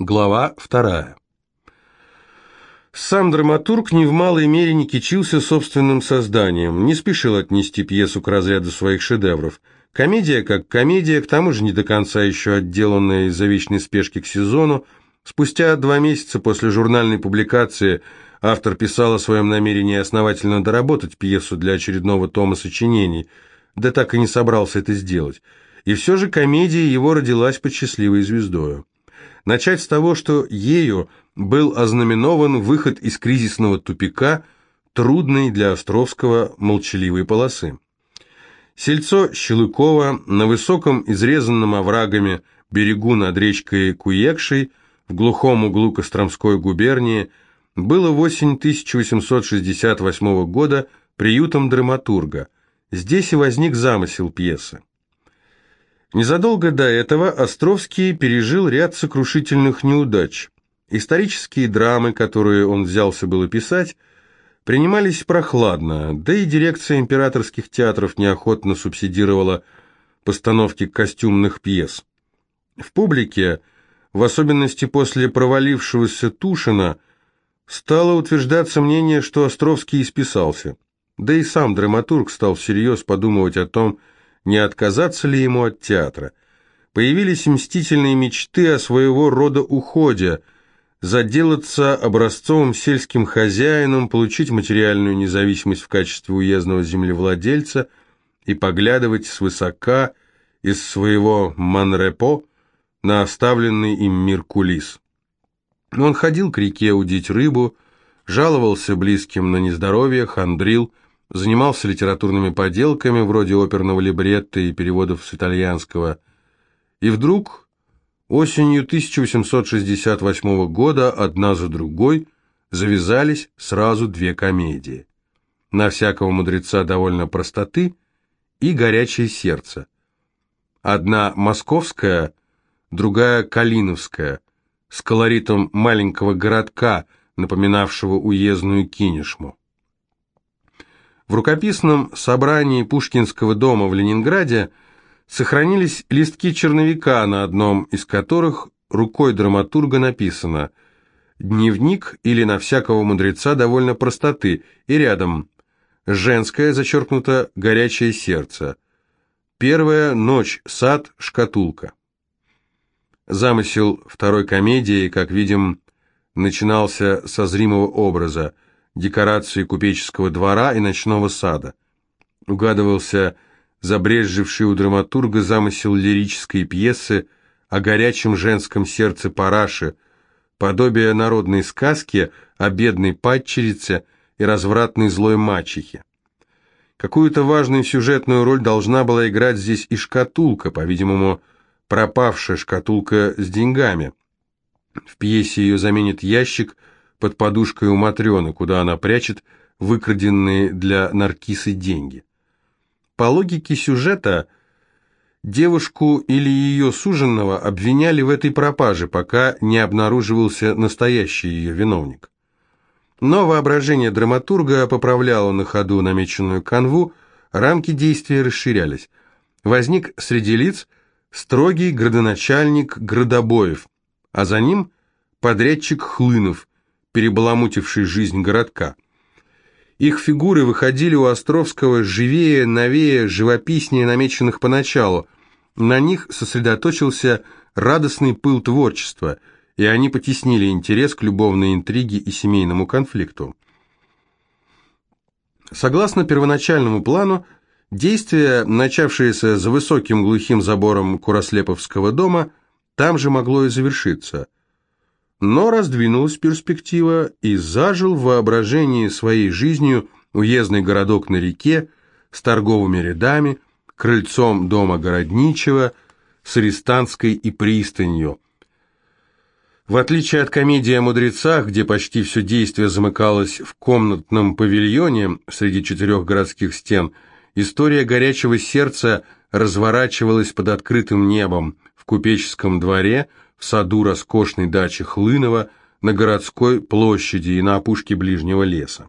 Глава вторая. Сам драматург ни в малой мере не кичился собственным созданием, не спешил отнести пьесу к разряду своих шедевров. Комедия как комедия, к тому же не до конца еще отделанная из-за вечной спешки к сезону, спустя два месяца после журнальной публикации автор писал о своем намерении основательно доработать пьесу для очередного тома сочинений, да так и не собрался это сделать. И все же комедия его родилась под счастливой звездою. Начать с того, что ею был ознаменован выход из кризисного тупика, трудной для Островского молчаливой полосы. Сельцо Щелыкова на высоком, изрезанном оврагами берегу над речкой Куекшей в глухом углу Костромской губернии было в осень 1868 года приютом драматурга. Здесь и возник замысел пьесы. Незадолго до этого Островский пережил ряд сокрушительных неудач. Исторические драмы, которые он взялся было писать, принимались прохладно, да и дирекция императорских театров неохотно субсидировала постановки костюмных пьес. В публике, в особенности после провалившегося Тушина, стало утверждаться мнение, что Островский исписался. Да и сам драматург стал всерьез подумывать о том, не отказаться ли ему от театра. Появились мстительные мечты о своего рода уходе, заделаться образцовым сельским хозяином, получить материальную независимость в качестве уездного землевладельца и поглядывать свысока из своего манрепо на оставленный им мир кулис. Он ходил к реке удить рыбу, жаловался близким на нездоровье, хандрил, занимался литературными поделками, вроде оперного либретто и переводов с итальянского. И вдруг, осенью 1868 года, одна за другой, завязались сразу две комедии. «На всякого мудреца довольно простоты» и «Горячее сердце». Одна московская, другая калиновская, с колоритом маленького городка, напоминавшего уездную кинешму. В рукописном собрании Пушкинского дома в Ленинграде сохранились листки черновика, на одном из которых рукой драматурга написано «Дневник или на всякого мудреца довольно простоты» и рядом «Женское, зачеркнуто, горячее сердце». Первая ночь, сад, шкатулка. Замысел второй комедии, как видим, начинался со зримого образа – декорации купеческого двора и ночного сада. Угадывался забрежевший у драматурга замысел лирической пьесы о горячем женском сердце параши, подобие народной сказки о бедной падчерице и развратной злой мачехе. Какую-то важную сюжетную роль должна была играть здесь и шкатулка, по-видимому, пропавшая шкатулка с деньгами. В пьесе ее заменит ящик – под подушкой у Матрены, куда она прячет выкраденные для Наркисы деньги. По логике сюжета, девушку или ее суженного обвиняли в этой пропаже, пока не обнаруживался настоящий ее виновник. Но воображение драматурга поправляло на ходу намеченную канву, рамки действия расширялись. Возник среди лиц строгий градоначальник Градобоев, а за ним подрядчик Хлынов, перебаламутивший жизнь городка. Их фигуры выходили у Островского живее, новее, живописнее намеченных поначалу. На них сосредоточился радостный пыл творчества, и они потеснили интерес к любовной интриге и семейному конфликту. Согласно первоначальному плану, действие, начавшееся за высоким глухим забором Курослеповского дома, там же могло и завершиться – но раздвинулась перспектива и зажил в воображении своей жизнью уездный городок на реке с торговыми рядами, крыльцом дома городничего, с арестантской и пристанью. В отличие от комедии о мудрецах, где почти все действие замыкалось в комнатном павильоне среди четырех городских стен, история горячего сердца разворачивалась под открытым небом в купеческом дворе – в саду роскошной дачи Хлынова, на городской площади и на опушке ближнего леса.